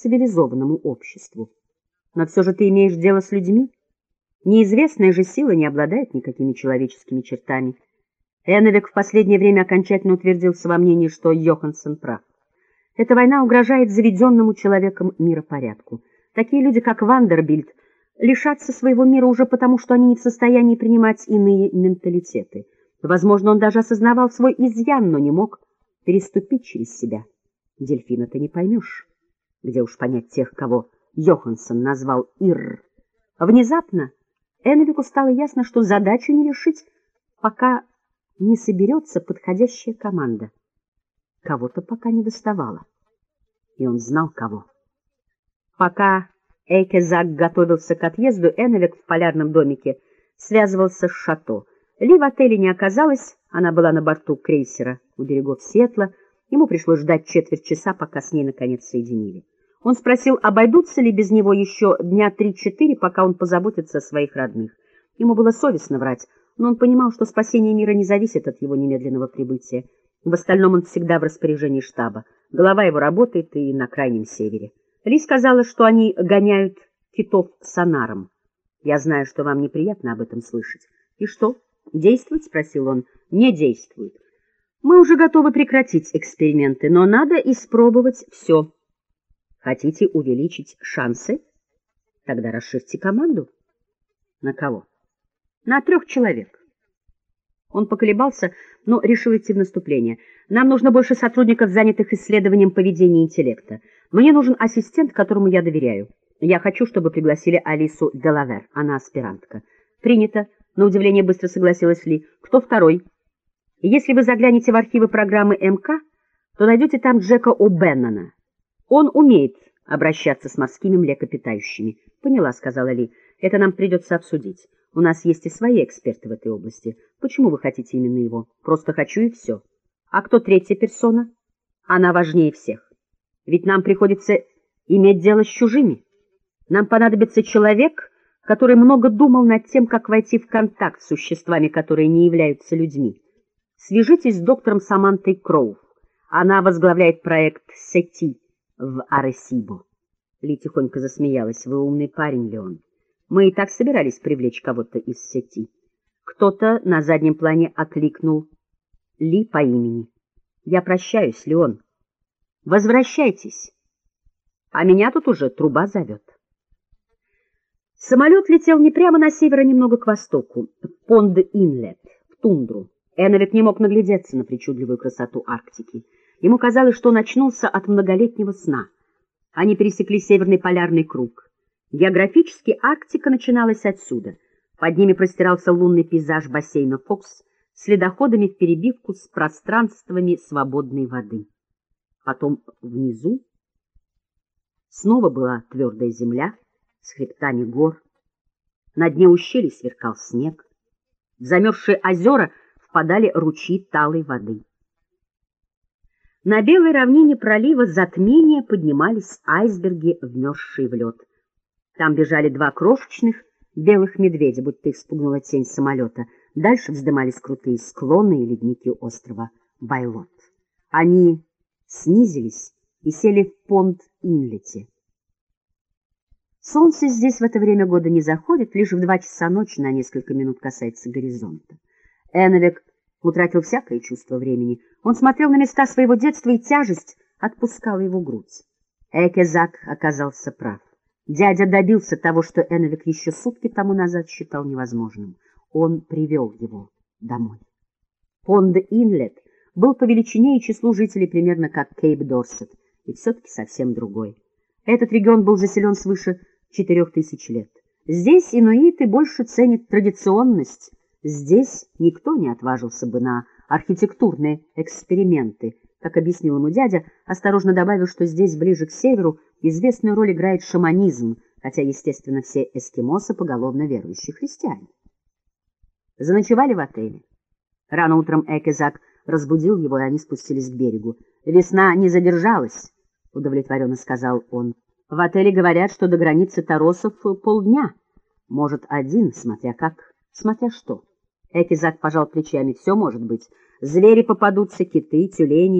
цивилизованному обществу. Но все же ты имеешь дело с людьми. Неизвестная же сила не обладает никакими человеческими чертами. Эннвик в последнее время окончательно утвердился во мнении, что Йоханссон прав. Эта война угрожает заведенному человеком миропорядку. Такие люди, как Вандербильд, лишатся своего мира уже потому, что они не в состоянии принимать иные менталитеты. Возможно, он даже осознавал свой изъян, но не мог переступить через себя. Дельфина ты не поймешь, где уж понять тех, кого Йоханссон назвал Ир. Внезапно Энвику стало ясно, что задачу не решить, пока не соберется подходящая команда. Кого-то пока не доставало, и он знал, кого. Пока Эйкезак готовился к отъезду, Энвик в полярном домике связывался с шато. Ли в отеле не оказалось, она была на борту крейсера у берегов Сетла. Ему пришлось ждать четверть часа, пока с ней наконец соединили. Он спросил, обойдутся ли без него еще дня три-четыре, пока он позаботится о своих родных. Ему было совестно врать, но он понимал, что спасение мира не зависит от его немедленного прибытия. В остальном он всегда в распоряжении штаба. Голова его работает и на крайнем севере. Ли сказала, что они гоняют китов сонаром. Я знаю, что вам неприятно об этом слышать. И что, действует? — спросил он. Не действует. Мы уже готовы прекратить эксперименты, но надо испробовать все. Хотите увеличить шансы? Тогда расширьте команду. На кого? На трех человек. Он поколебался, но решил идти в наступление. Нам нужно больше сотрудников, занятых исследованием поведения интеллекта. Мне нужен ассистент, которому я доверяю. Я хочу, чтобы пригласили Алису Делавер. Она аспирантка. Принято. На удивление быстро согласилась Ли. Кто второй? Если вы заглянете в архивы программы МК, то найдете там Джека О'Беннона. Он умеет обращаться с морскими млекопитающими. Поняла, сказала Ли. Это нам придется обсудить. У нас есть и свои эксперты в этой области. Почему вы хотите именно его? Просто хочу и все. А кто третья персона? Она важнее всех. Ведь нам приходится иметь дело с чужими. Нам понадобится человек, который много думал над тем, как войти в контакт с существами, которые не являются людьми. Свяжитесь с доктором Самантой Кроув. Она возглавляет проект «Сети» в Аресибо. Ли тихонько засмеялась. Вы умный парень, Леон. Мы и так собирались привлечь кого-то из сети. Кто-то на заднем плане окликнул Ли по имени. Я прощаюсь, Леон. Возвращайтесь. А меня тут уже труба зовет. Самолет летел не прямо на север, а немного к востоку, в Понд-Инлет, в тундру. Эновик не мог наглядеться на причудливую красоту Арктики. Ему казалось, что он очнулся от многолетнего сна. Они пересекли северный полярный круг. Географически Арктика начиналась отсюда. Под ними простирался лунный пейзаж бассейна Фокс с ледоходами в перебивку с пространствами свободной воды. Потом внизу снова была твердая земля с хребтами гор. На дне ущелья сверкал снег. В замерзшие озера впадали ручьи талой воды. На белой равнине пролива затмения поднимались айсберги, вмерзшие в лед. Там бежали два крошечных белых медведя, будто их спугнула тень самолета. Дальше вздымались крутые склоны и ледники острова Байлот. Они снизились и сели в понт-инлете. Солнце здесь в это время года не заходит, лишь в два часа ночи на несколько минут касается горизонта. Эновик утратил всякое чувство времени. Он смотрел на места своего детства, и тяжесть отпускала его грудь. Экезак оказался прав. Дядя добился того, что Эновик еще сутки тому назад считал невозможным. Он привел его домой. Понд-Инлет был по величине и числу жителей примерно как Кейп-Дорсет, и все-таки совсем другой. Этот регион был заселен свыше четырех тысяч лет. Здесь инуиты больше ценят традиционность, здесь никто не отважился бы на архитектурные эксперименты, как объяснил ему дядя, осторожно добавил, что здесь, ближе к северу, известную роль играет шаманизм, хотя, естественно, все эскимосы поголовно верующие христиане. Заночевали в отеле. Рано утром Экезак разбудил его, и они спустились к берегу. «Весна не задержалась», — удовлетворенно сказал он. «В отеле говорят, что до границы Торосов полдня. Может, один, смотря как, смотря что». Экизак пожал плечами. «Все может быть. Звери попадутся, киты, тюлени.